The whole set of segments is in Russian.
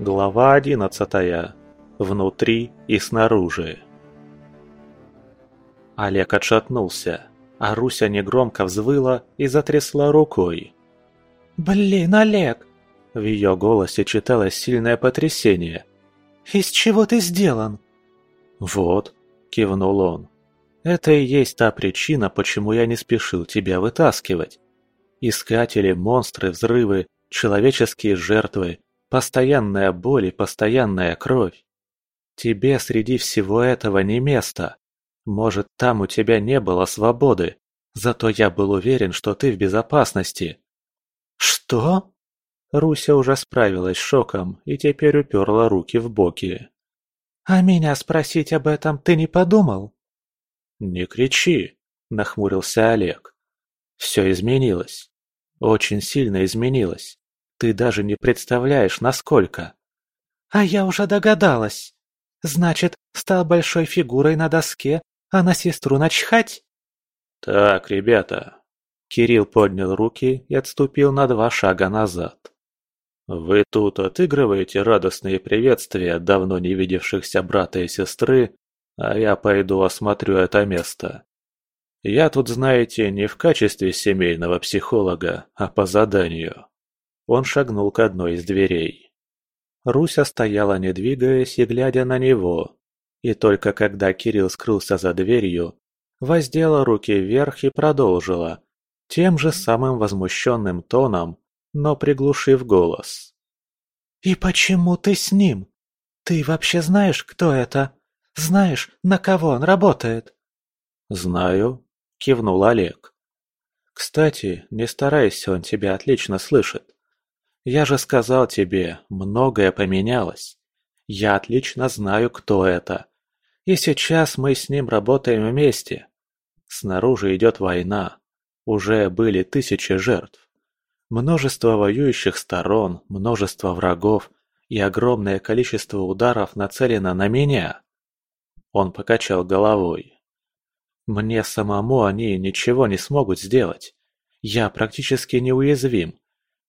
Глава одиннадцатая. Внутри и снаружи. Олег отшатнулся, а Руся негромко взвыла и затрясла рукой. «Блин, Олег!» В ее голосе читалось сильное потрясение. «Из чего ты сделан?» «Вот», — кивнул он. «Это и есть та причина, почему я не спешил тебя вытаскивать. Искатели, монстры, взрывы, человеческие жертвы, постоянная боль и постоянная кровь. Тебе среди всего этого не место. Может, там у тебя не было свободы, зато я был уверен, что ты в безопасности». «Что?» Руся уже справилась с шоком и теперь уперла руки в боки. «А меня спросить об этом ты не подумал?» «Не кричи», — нахмурился Олег. «Все изменилось. Очень сильно изменилось. Ты даже не представляешь, насколько». «А я уже догадалась. Значит, стал большой фигурой на доске, а на сестру начхать?» «Так, ребята». Кирилл поднял руки и отступил на два шага назад. «Вы тут отыгрываете радостные приветствия давно не видевшихся брата и сестры, а я пойду осмотрю это место. Я тут, знаете, не в качестве семейного психолога, а по заданию». Он шагнул к одной из дверей. Руся стояла не двигаясь и глядя на него. И только когда Кирилл скрылся за дверью, воздела руки вверх и продолжила, тем же самым возмущенным тоном, но приглушив голос. «И почему ты с ним? Ты вообще знаешь, кто это? Знаешь, на кого он работает?» «Знаю», — кивнул Олег. «Кстати, не старайся, он тебя отлично слышит. Я же сказал тебе, многое поменялось. Я отлично знаю, кто это. И сейчас мы с ним работаем вместе. Снаружи идет война. Уже были тысячи жертв. Множество воюющих сторон, множество врагов и огромное количество ударов нацелено на меня. Он покачал головой. Мне самому они ничего не смогут сделать. Я практически неуязвим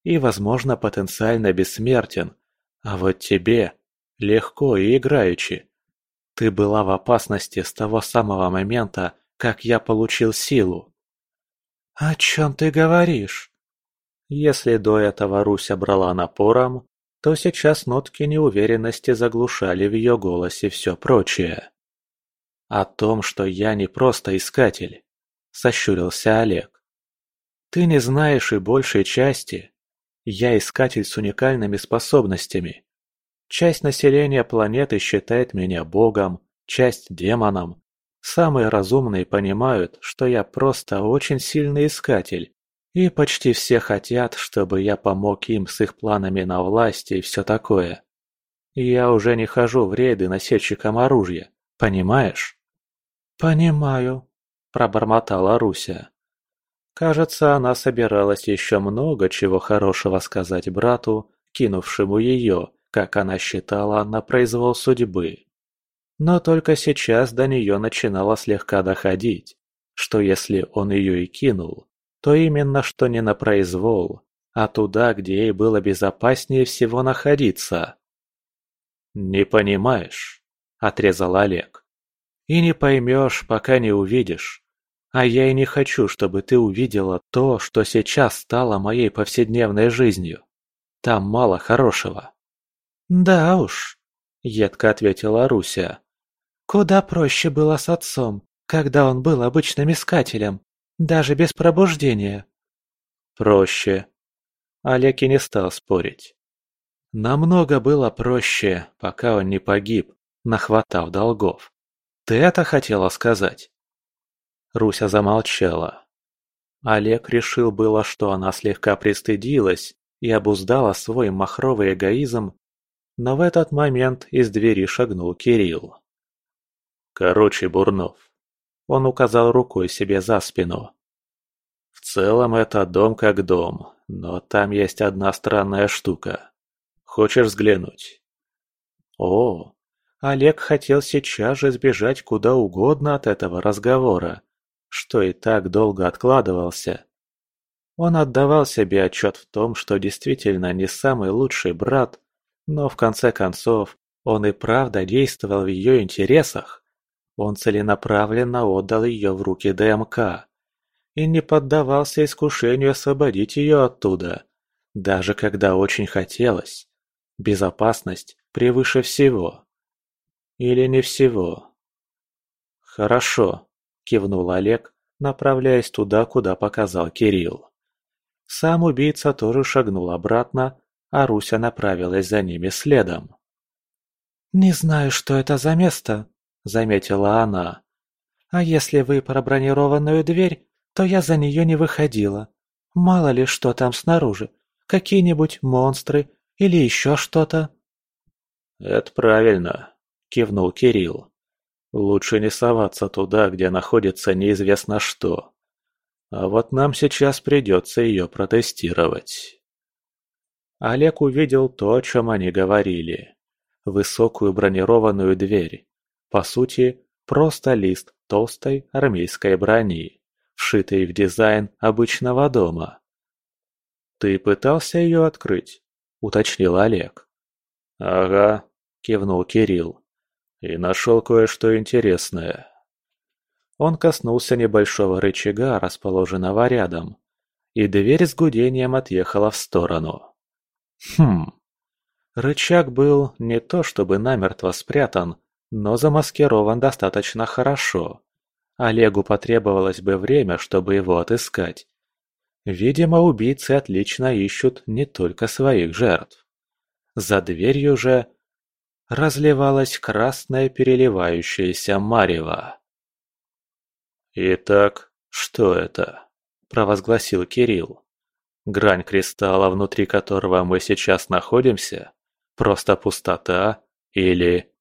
и, возможно, потенциально бессмертен. А вот тебе легко и играючи. Ты была в опасности с того самого момента, как я получил силу. «О чем ты говоришь?» Если до этого Руся брала напором, то сейчас нотки неуверенности заглушали в ее голосе все прочее. «О том, что я не просто искатель», — сощурился Олег. «Ты не знаешь и большей части, я искатель с уникальными способностями. Часть населения планеты считает меня богом, часть демоном. Самые разумные понимают, что я просто очень сильный искатель. И почти все хотят, чтобы я помог им с их планами на власти и все такое. Я уже не хожу в рейды носильщиком оружия, понимаешь? «Понимаю», – пробормотала Руся. Кажется, она собиралась еще много чего хорошего сказать брату, кинувшему ее, как она считала, на произвол судьбы. Но только сейчас до нее начинало слегка доходить, что если он ее и кинул, то именно что не на произвол, а туда, где ей было безопаснее всего находиться. «Не понимаешь», — отрезал Олег. «И не поймешь, пока не увидишь. А я и не хочу, чтобы ты увидела то, что сейчас стало моей повседневной жизнью. Там мало хорошего». «Да уж», — едко ответила Руся. «Куда проще было с отцом, когда он был обычным искателем, даже без пробуждения». «Проще». Олег и не стал спорить. Намного было проще, пока он не погиб, нахватав долгов. Ты это хотела сказать? Руся замолчала. Олег решил было, что она слегка пристыдилась и обуздала свой махровый эгоизм, но в этот момент из двери шагнул Кирилл. «Короче, Бурнов», — он указал рукой себе за спину. «В целом это дом как дом, но там есть одна странная штука. Хочешь взглянуть?» О, Олег хотел сейчас же сбежать куда угодно от этого разговора, что и так долго откладывался. Он отдавал себе отчет в том, что действительно не самый лучший брат, Но в конце концов, он и правда действовал в ее интересах. Он целенаправленно отдал ее в руки ДМК и не поддавался искушению освободить ее оттуда, даже когда очень хотелось. Безопасность превыше всего. Или не всего. «Хорошо», – кивнул Олег, направляясь туда, куда показал Кирилл. Сам убийца тоже шагнул обратно, а Руся направилась за ними следом. «Не знаю, что это за место», — заметила она. «А если вы про бронированную дверь, то я за нее не выходила. Мало ли, что там снаружи. Какие-нибудь монстры или еще что-то». «Это правильно», — кивнул Кирилл. «Лучше не соваться туда, где находится неизвестно что. А вот нам сейчас придется ее протестировать». Олег увидел то, о чем они говорили. Высокую бронированную дверь. По сути, просто лист толстой армейской брони, вшитый в дизайн обычного дома. «Ты пытался ее открыть?» – уточнил Олег. «Ага», – кивнул Кирилл. «И нашел кое-что интересное». Он коснулся небольшого рычага, расположенного рядом, и дверь с гудением отъехала в сторону. Хм. Рычаг был не то чтобы намертво спрятан, но замаскирован достаточно хорошо. Олегу потребовалось бы время, чтобы его отыскать. Видимо, убийцы отлично ищут не только своих жертв. За дверью же разливалась красная переливающаяся марево. «Итак, что это?» – провозгласил Кирилл. «Грань кристалла, внутри которого мы сейчас находимся? Просто пустота? Или...»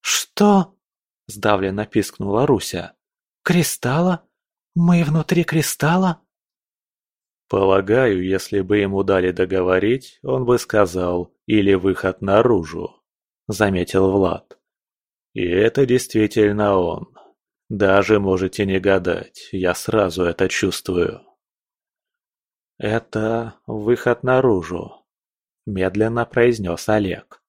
«Что?» – сдавленно пискнула Руся. «Кристалла? Мы внутри кристалла?» Полагаю, если бы ему дали договорить, он бы сказал «или выход наружу», — заметил Влад. И это действительно он. Даже можете не гадать, я сразу это чувствую. «Это выход наружу», — медленно произнес Олег.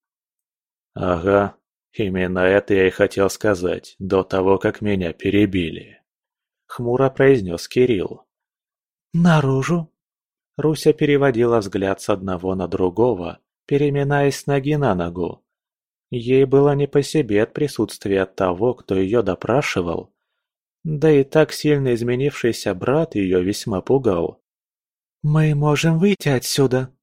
«Ага, именно это я и хотел сказать, до того, как меня перебили», — хмуро произнес Кирилл. «Наружу?» Руся переводила взгляд с одного на другого, переминаясь с ноги на ногу. Ей было не по себе от присутствия того, кто ее допрашивал. Да и так сильно изменившийся брат ее весьма пугал. «Мы можем выйти отсюда?»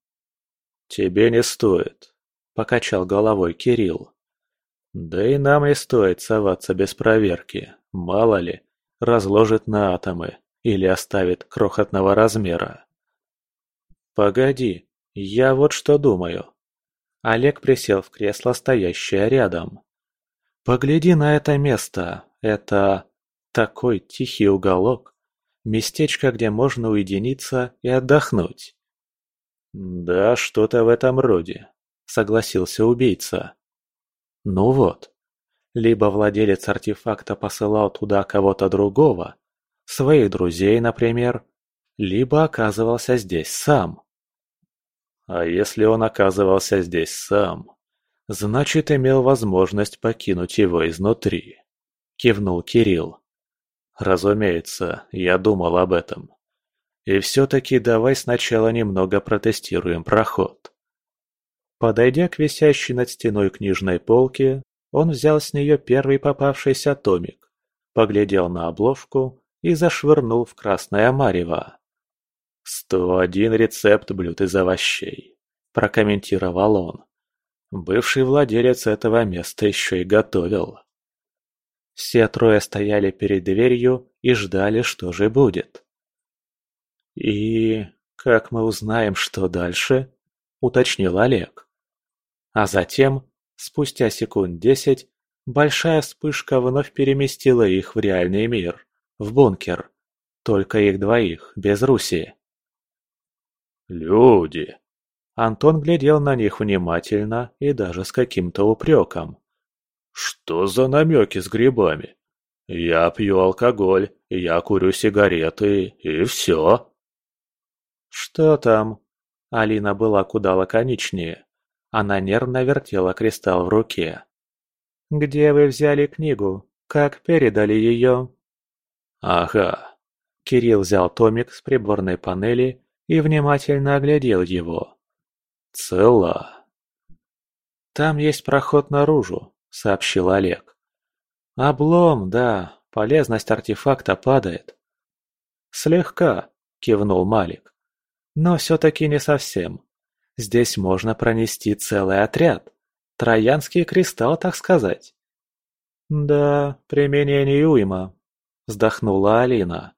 «Тебе не стоит», — покачал головой Кирилл. «Да и нам не стоит соваться без проверки, мало ли, разложит на атомы или оставит крохотного размера. «Погоди, я вот что думаю». Олег присел в кресло, стоящее рядом. «Погляди на это место. Это такой тихий уголок. Местечко, где можно уединиться и отдохнуть». «Да, что-то в этом роде», — согласился убийца. «Ну вот. Либо владелец артефакта посылал туда кого-то другого, своих друзей, например, либо оказывался здесь сам. А если он оказывался здесь сам, значит имел возможность покинуть его изнутри. Кивнул Кирилл. Разумеется, я думал об этом. И все-таки давай сначала немного протестируем проход. Подойдя к висящей над стеной книжной полке, он взял с нее первый попавшийся томик, поглядел на обложку и зашвырнул в красное марево. «Сто один рецепт блюд из овощей», – прокомментировал он. Бывший владелец этого места еще и готовил. Все трое стояли перед дверью и ждали, что же будет. «И как мы узнаем, что дальше?» – уточнил Олег. А затем, спустя секунд десять, большая вспышка вновь переместила их в реальный мир, в бункер. Только их двоих, без Руси. «Люди!» Антон глядел на них внимательно и даже с каким-то упреком. «Что за намеки с грибами? Я пью алкоголь, я курю сигареты, и все». «Что там?» Алина была куда лаконичнее. Она нервно вертела кристалл в руке. «Где вы взяли книгу? Как передали ее?» «Ага». Кирилл взял томик с приборной панели и внимательно оглядел его. «Цела». «Там есть проход наружу», — сообщил Олег. «Облом, да, полезность артефакта падает». «Слегка», — кивнул Малик. «Но все-таки не совсем. Здесь можно пронести целый отряд. Троянский кристалл, так сказать». «Да, применение уйма», — вздохнула Алина.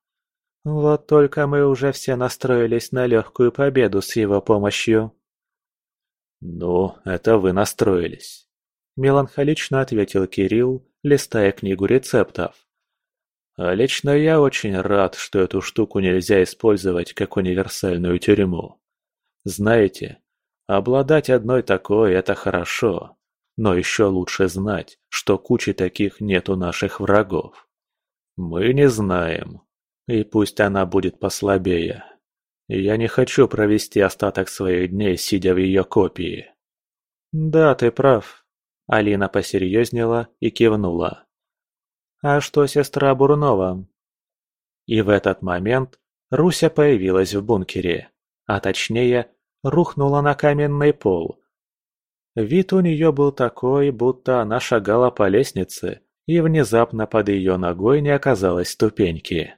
«Вот только мы уже все настроились на легкую победу с его помощью». «Ну, это вы настроились», – меланхолично ответил Кирилл, листая книгу рецептов. «А лично я очень рад, что эту штуку нельзя использовать как универсальную тюрьму. Знаете, обладать одной такой – это хорошо, но еще лучше знать, что кучи таких нет у наших врагов. Мы не знаем, и пусть она будет послабее, я не хочу провести остаток своих дней, сидя в ее копии. Да, ты прав. Алина посерьезнела и кивнула. А что сестра Бурнова? И в этот момент Руся появилась в бункере, а точнее, рухнула на каменный пол. Вид у нее был такой, будто она шагала по лестнице, и внезапно под ее ногой не оказалось ступеньки.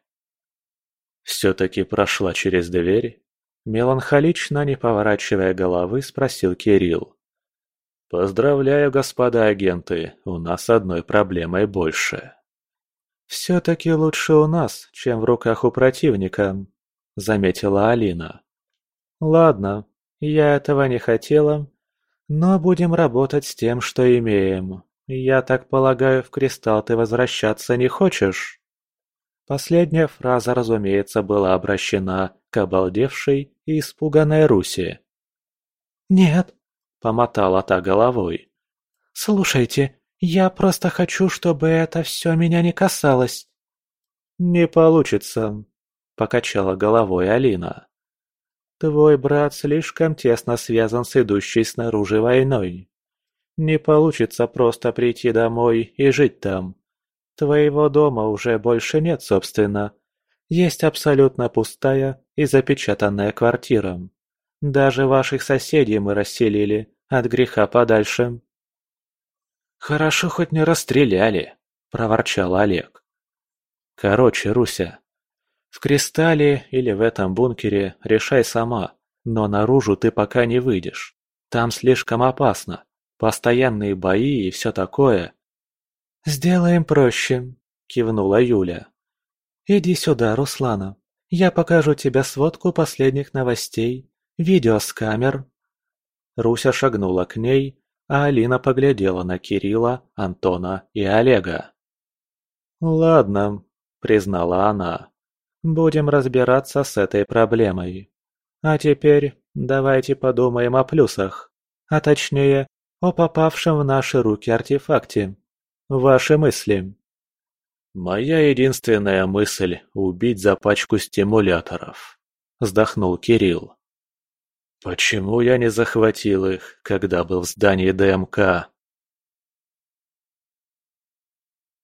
«Все-таки прошла через дверь?» Меланхолично, не поворачивая головы, спросил Кирилл. «Поздравляю, господа агенты, у нас одной проблемой больше». «Все-таки лучше у нас, чем в руках у противника», — заметила Алина. «Ладно, я этого не хотела, но будем работать с тем, что имеем. Я так полагаю, в Кристалл ты возвращаться не хочешь?» Последняя фраза, разумеется, была обращена к обалдевшей и испуганной Руси. «Нет», — помотала та головой. «Слушайте, я просто хочу, чтобы это все меня не касалось». «Не получится», — покачала головой Алина. «Твой брат слишком тесно связан с идущей снаружи войной. Не получится просто прийти домой и жить там. Твоего дома уже больше нет, собственно. Есть абсолютно пустая и запечатанная квартира. Даже ваших соседей мы расселили, от греха подальше». «Хорошо хоть не расстреляли», – проворчал Олег. «Короче, Руся, в Кристалле или в этом бункере решай сама, но наружу ты пока не выйдешь. Там слишком опасно. Постоянные бои и все такое. «Сделаем проще», – кивнула Юля. «Иди сюда, Руслана. Я покажу тебе сводку последних новостей, видео с камер». Руся шагнула к ней, а Алина поглядела на Кирилла, Антона и Олега. «Ладно», – признала она. «Будем разбираться с этой проблемой. А теперь давайте подумаем о плюсах, а точнее, о попавшем в наши руки артефакте. Ваши мысли?» «Моя единственная мысль – убить за пачку стимуляторов», – вздохнул Кирилл. «Почему я не захватил их, когда был в здании ДМК?»